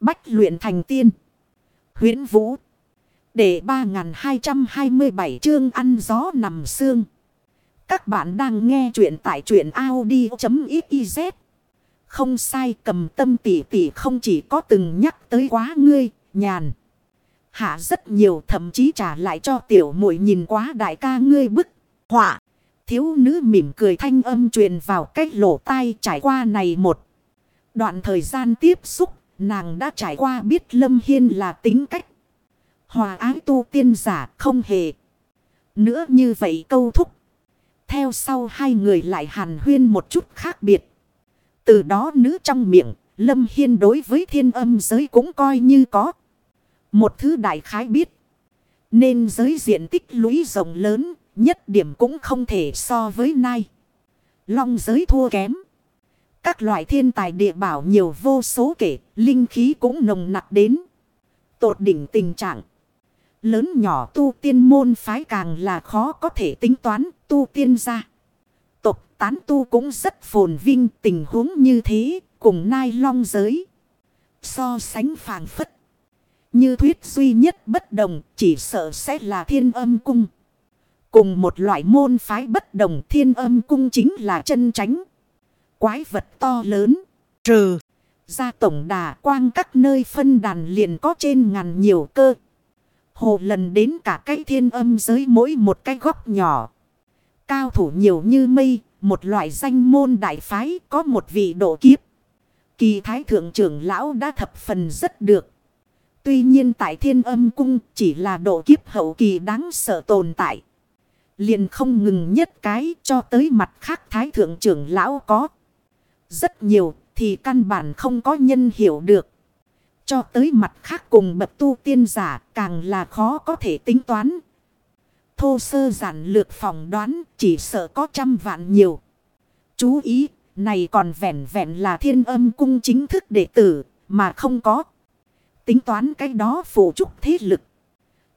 Bách luyện thành tiên. huyễn Vũ. Để 3227 chương ăn gió nằm xương. Các bạn đang nghe truyện tại truyện Audi.xyz. Không sai cầm tâm tỷ tỷ không chỉ có từng nhắc tới quá ngươi, nhàn. Hạ rất nhiều thậm chí trả lại cho tiểu muội nhìn quá đại ca ngươi bức, họa. Thiếu nữ mỉm cười thanh âm truyền vào cách lỗ tai trải qua này một. Đoạn thời gian tiếp xúc, nàng đã trải qua biết Lâm Hiên là tính cách. Hòa ái tu tiên giả không hề. Nữa như vậy câu thúc. Theo sau hai người lại hàn huyên một chút khác biệt. Từ đó nữ trong miệng, Lâm Hiên đối với thiên âm giới cũng coi như có. Một thứ đại khái biết. Nên giới diện tích lũy rộng lớn, nhất điểm cũng không thể so với nay. Long giới thua kém. Các loại thiên tài địa bảo nhiều vô số kể, linh khí cũng nồng nặc đến. Tột đỉnh tình trạng. Lớn nhỏ tu tiên môn phái càng là khó có thể tính toán tu tiên ra. Tộc tán tu cũng rất phồn vinh tình huống như thế, cùng nai long giới. So sánh phàng phất. Như thuyết duy nhất bất đồng chỉ sợ sẽ là thiên âm cung. Cùng một loại môn phái bất đồng thiên âm cung chính là chân tránh. Quái vật to lớn. Trừ. Ra tổng đà quang các nơi phân đàn liền có trên ngàn nhiều cơ. Hồ lần đến cả cái thiên âm giới mỗi một cái góc nhỏ. Cao thủ nhiều như mây. Một loại danh môn đại phái có một vị độ kiếp. Kỳ thái thượng trưởng lão đã thập phần rất được. Tuy nhiên tại thiên âm cung chỉ là độ kiếp hậu kỳ đáng sợ tồn tại. Liền không ngừng nhất cái cho tới mặt khác thái thượng trưởng lão có. Rất nhiều thì căn bản không có nhân hiểu được. Cho tới mặt khác cùng bậc tu tiên giả càng là khó có thể tính toán. Thô sơ giản lược phỏng đoán chỉ sợ có trăm vạn nhiều. Chú ý, này còn vẹn vẹn là thiên âm cung chính thức đệ tử mà không có. Tính toán cái đó phụ trúc thế lực.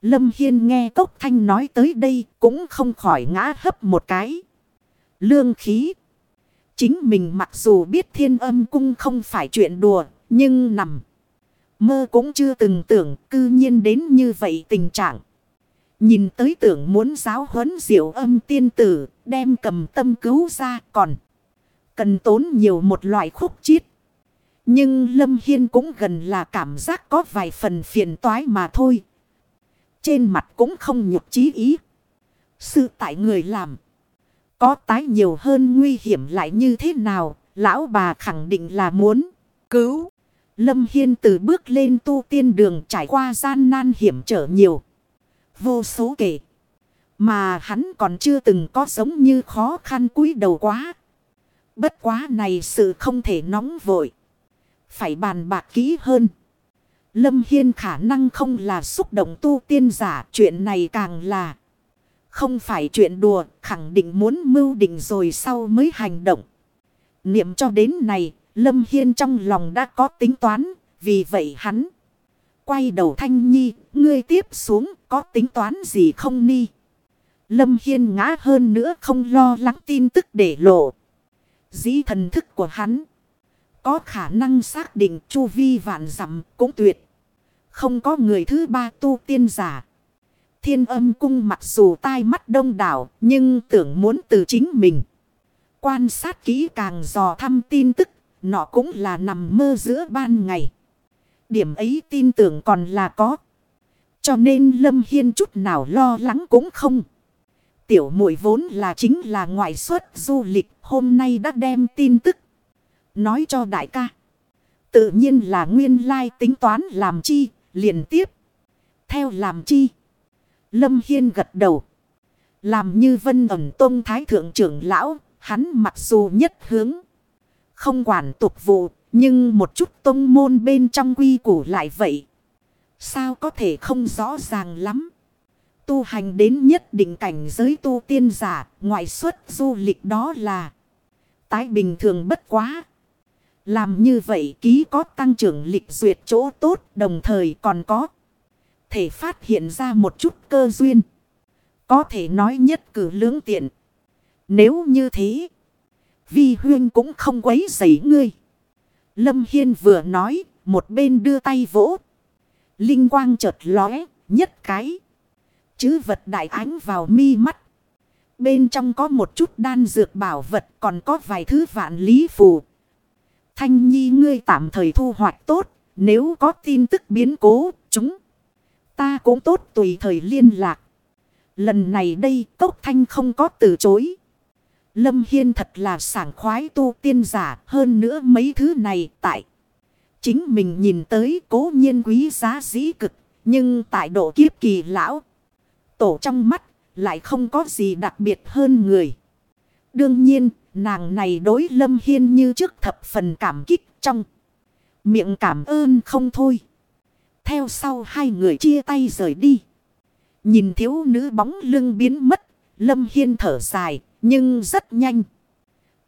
Lâm Hiên nghe Cốc Thanh nói tới đây cũng không khỏi ngã hấp một cái. Lương khí. Chính mình mặc dù biết thiên âm cung không phải chuyện đùa, nhưng nằm. Mơ cũng chưa từng tưởng cư nhiên đến như vậy tình trạng. Nhìn tới tưởng muốn giáo huấn diệu âm tiên tử, đem cầm tâm cứu ra còn. Cần tốn nhiều một loại khúc chiết. Nhưng Lâm Hiên cũng gần là cảm giác có vài phần phiền toái mà thôi. Trên mặt cũng không nhục chí ý. Sự tại người làm. Có tái nhiều hơn nguy hiểm lại như thế nào, lão bà khẳng định là muốn cứu. Lâm Hiên từ bước lên tu tiên đường trải qua gian nan hiểm trở nhiều. Vô số kể. Mà hắn còn chưa từng có giống như khó khăn cúi đầu quá. Bất quá này sự không thể nóng vội. Phải bàn bạc kỹ hơn. Lâm Hiên khả năng không là xúc động tu tiên giả. Chuyện này càng là. Không phải chuyện đùa. Khẳng định muốn mưu định rồi sau mới hành động. Niệm cho đến này. Lâm Hiên trong lòng đã có tính toán. Vì vậy hắn. Quay đầu thanh nhi. Ngươi tiếp xuống. Có tính toán gì không ni? Lâm Hiên ngã hơn nữa không lo lắng tin tức để lộ. Dĩ thần thức của hắn. Có khả năng xác định chu vi vạn dặm cũng tuyệt. Không có người thứ ba tu tiên giả. Thiên âm cung mặc dù tai mắt đông đảo nhưng tưởng muốn từ chính mình. Quan sát kỹ càng dò thăm tin tức, nó cũng là nằm mơ giữa ban ngày. Điểm ấy tin tưởng còn là có. Cho nên Lâm Hiên chút nào lo lắng cũng không. Tiểu muội vốn là chính là ngoại xuất du lịch hôm nay đã đem tin tức. Nói cho đại ca. Tự nhiên là nguyên lai tính toán làm chi, liền tiếp. Theo làm chi. Lâm Hiên gật đầu. Làm như vân ẩm tôn thái thượng trưởng lão, hắn mặc dù nhất hướng. Không quản tục vụ, nhưng một chút tông môn bên trong quy củ lại vậy. Sao có thể không rõ ràng lắm. Tu hành đến nhất định cảnh giới tu tiên giả, ngoại xuất du lịch đó là tái bình thường bất quá. Làm như vậy ký có tăng trưởng lịch duyệt chỗ tốt đồng thời còn có. Thể phát hiện ra một chút cơ duyên. Có thể nói nhất cử lưỡng tiện. Nếu như thế. Vi huyên cũng không quấy rầy ngươi. Lâm Hiên vừa nói. một bên đưa tay vỗ. Linh quang chợt lóe, nhất cái. Chứ vật đại ánh vào mi mắt. Bên trong có một chút đan dược bảo vật còn có vài thứ vạn lý phù. Thanh nhi ngươi tạm thời thu hoạch tốt. Nếu có tin tức biến cố, chúng ta cũng tốt tùy thời liên lạc. Lần này đây, Cốc Thanh không có từ chối. Lâm Hiên thật là sảng khoái tu tiên giả hơn nữa mấy thứ này tại. Chính mình nhìn tới cố nhiên quý giá dĩ cực. Nhưng tại độ kiếp kỳ lão. Tổ trong mắt lại không có gì đặc biệt hơn người. Đương nhiên, nàng này đối Lâm Hiên như trước thập phần cảm kích trong. Miệng cảm ơn không thôi. Theo sau hai người chia tay rời đi. Nhìn thiếu nữ bóng lưng biến mất. Lâm Hiên thở dài, nhưng rất nhanh.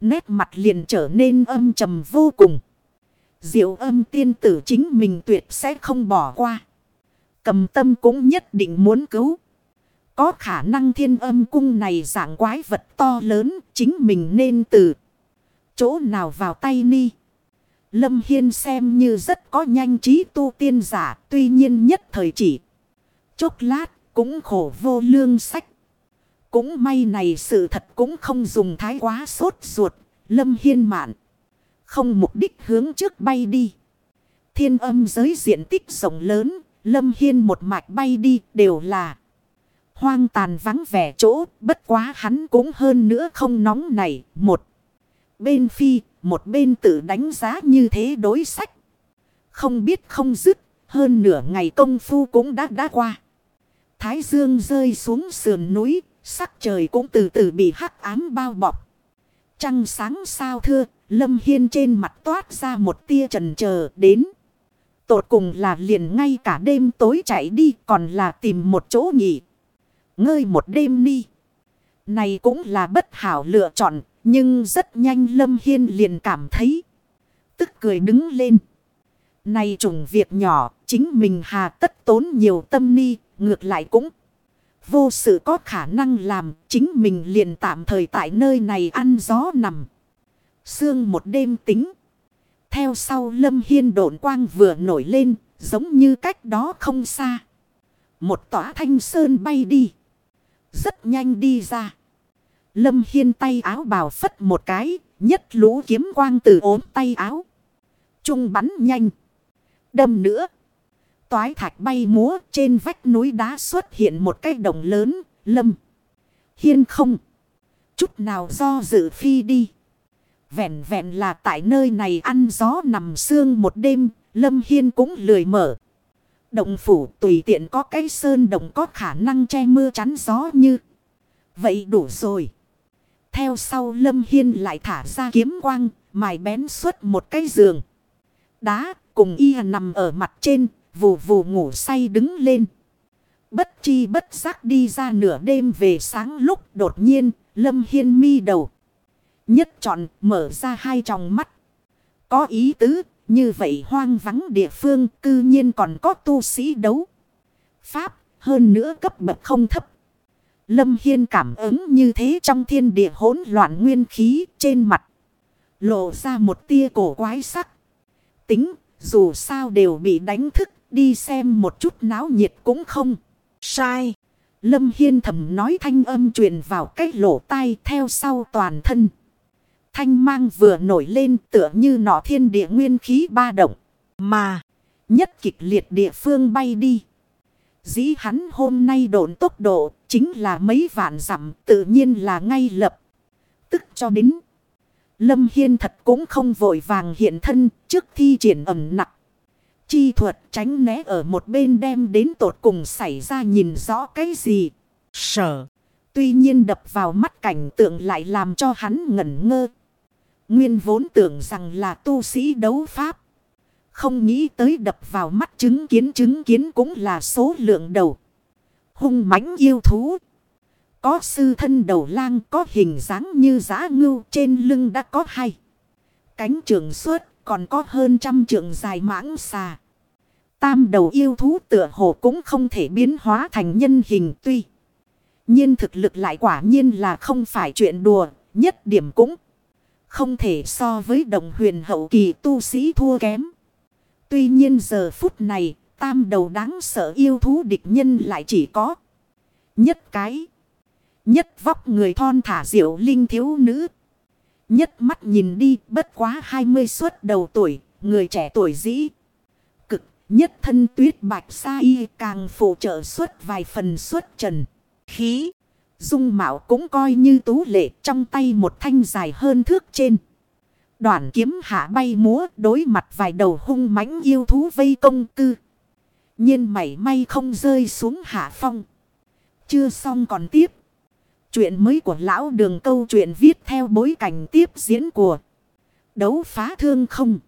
Nét mặt liền trở nên âm trầm vô cùng. Diệu âm tiên tử chính mình tuyệt sẽ không bỏ qua. Cầm tâm cũng nhất định muốn cứu. Có khả năng thiên âm cung này dạng quái vật to lớn, chính mình nên từ chỗ nào vào tay ni. Lâm Hiên xem như rất có nhanh trí tu tiên giả, tuy nhiên nhất thời chỉ. Chốc lát cũng khổ vô lương sách. Cũng may này sự thật cũng không dùng thái quá sốt ruột. Lâm Hiên mạn. Không mục đích hướng trước bay đi. Thiên âm giới diện tích rộng lớn. Lâm Hiên một mạch bay đi đều là. Hoang tàn vắng vẻ chỗ. Bất quá hắn cũng hơn nữa không nóng này. Một, bên phi. Một bên tự đánh giá như thế đối sách. Không biết không dứt. Hơn nửa ngày công phu cũng đã đã qua. Thái dương rơi xuống sườn núi. Sắc trời cũng từ từ bị hắc ám bao bọc. Trăng sáng sao thưa, Lâm Hiên trên mặt toát ra một tia trần chờ đến. Tột cùng là liền ngay cả đêm tối chạy đi còn là tìm một chỗ nghỉ. Ngơi một đêm đi. Này cũng là bất hảo lựa chọn, nhưng rất nhanh Lâm Hiên liền cảm thấy. Tức cười đứng lên. Này trùng việc nhỏ, chính mình hà tất tốn nhiều tâm ni, ngược lại cũng vô sự có khả năng làm, chính mình liền tạm thời tại nơi này ăn gió nằm. Sương một đêm tính. Theo sau lâm hiên độn quang vừa nổi lên, giống như cách đó không xa. Một tỏa thanh sơn bay đi. Rất nhanh đi ra. Lâm hiên tay áo bào phất một cái, nhất lũ kiếm quang từ ốm tay áo. Trung bắn nhanh. Đâm nữa. Toái thạch bay múa trên vách núi đá xuất hiện một cái đồng lớn, lâm. Hiên không. Chút nào do dự phi đi. Vẹn vẹn là tại nơi này ăn gió nằm sương một đêm, lâm hiên cũng lười mở. Động phủ tùy tiện có cái sơn động có khả năng che mưa chắn gió như. Vậy đủ rồi. Theo sau lâm hiên lại thả ra kiếm quang, mài bén suốt một cái giường. Đá cùng y nằm ở mặt trên, vù vù ngủ say đứng lên. Bất chi bất giác đi ra nửa đêm về sáng lúc đột nhiên lâm hiên mi đầu. Nhất chọn mở ra hai tròng mắt. Có ý tứ như vậy hoang vắng địa phương, cư nhiên còn có tu sĩ đấu. Pháp, hơn nữa cấp bậc không thấp. Lâm Hiên cảm ứng như thế trong thiên địa hỗn loạn nguyên khí trên mặt. Lộ ra một tia cổ quái sắc. Tính, dù sao đều bị đánh thức, đi xem một chút náo nhiệt cũng không. Sai. Lâm Hiên thầm nói thanh âm truyền vào cách lỗ tai theo sau toàn thân. Thanh mang vừa nổi lên tựa như nọ thiên địa nguyên khí ba động. Mà. Nhất kịch liệt địa phương bay đi. Dĩ hắn hôm nay độn tốc độ chính là mấy vạn dặm tự nhiên là ngay lập. Tức cho đến. Lâm Hiên thật cũng không vội vàng hiện thân trước thi triển ẩm nặng. Chi thuật tránh né ở một bên đem đến tột cùng xảy ra nhìn rõ cái gì. Sở. Tuy nhiên đập vào mắt cảnh tượng lại làm cho hắn ngẩn ngơ. Nguyên vốn tưởng rằng là tu sĩ đấu pháp. Không nghĩ tới đập vào mắt chứng kiến chứng kiến cũng là số lượng đầu. Hung mãnh yêu thú. Có sư thân đầu lang có hình dáng như giá ngưu trên lưng đã có hai. Cánh trường suốt còn có hơn trăm trường dài mãng xà. Tam đầu yêu thú tựa hồ cũng không thể biến hóa thành nhân hình tuy. nhiên thực lực lại quả nhiên là không phải chuyện đùa, nhất điểm cũng không thể so với đồng huyền hậu kỳ tu sĩ thua kém. Tuy nhiên giờ phút này, tam đầu đáng sợ yêu thú địch nhân lại chỉ có nhất cái. Nhất vóc người thon thả diệu linh thiếu nữ. Nhất mắt nhìn đi bất quá 20 suốt đầu tuổi, người trẻ tuổi dĩ. Cực nhất thân tuyết bạch sa y càng phụ trợ suốt vài phần suốt trần. Khí. Dung mạo cũng coi như tú lệ, trong tay một thanh dài hơn thước trên. Đoạn kiếm hạ bay múa, đối mặt vài đầu hung mãnh yêu thú vây công cư. nhiên mảy may không rơi xuống hạ phong. Chưa xong còn tiếp. Chuyện mới của lão đường câu chuyện viết theo bối cảnh tiếp diễn của đấu phá thương không.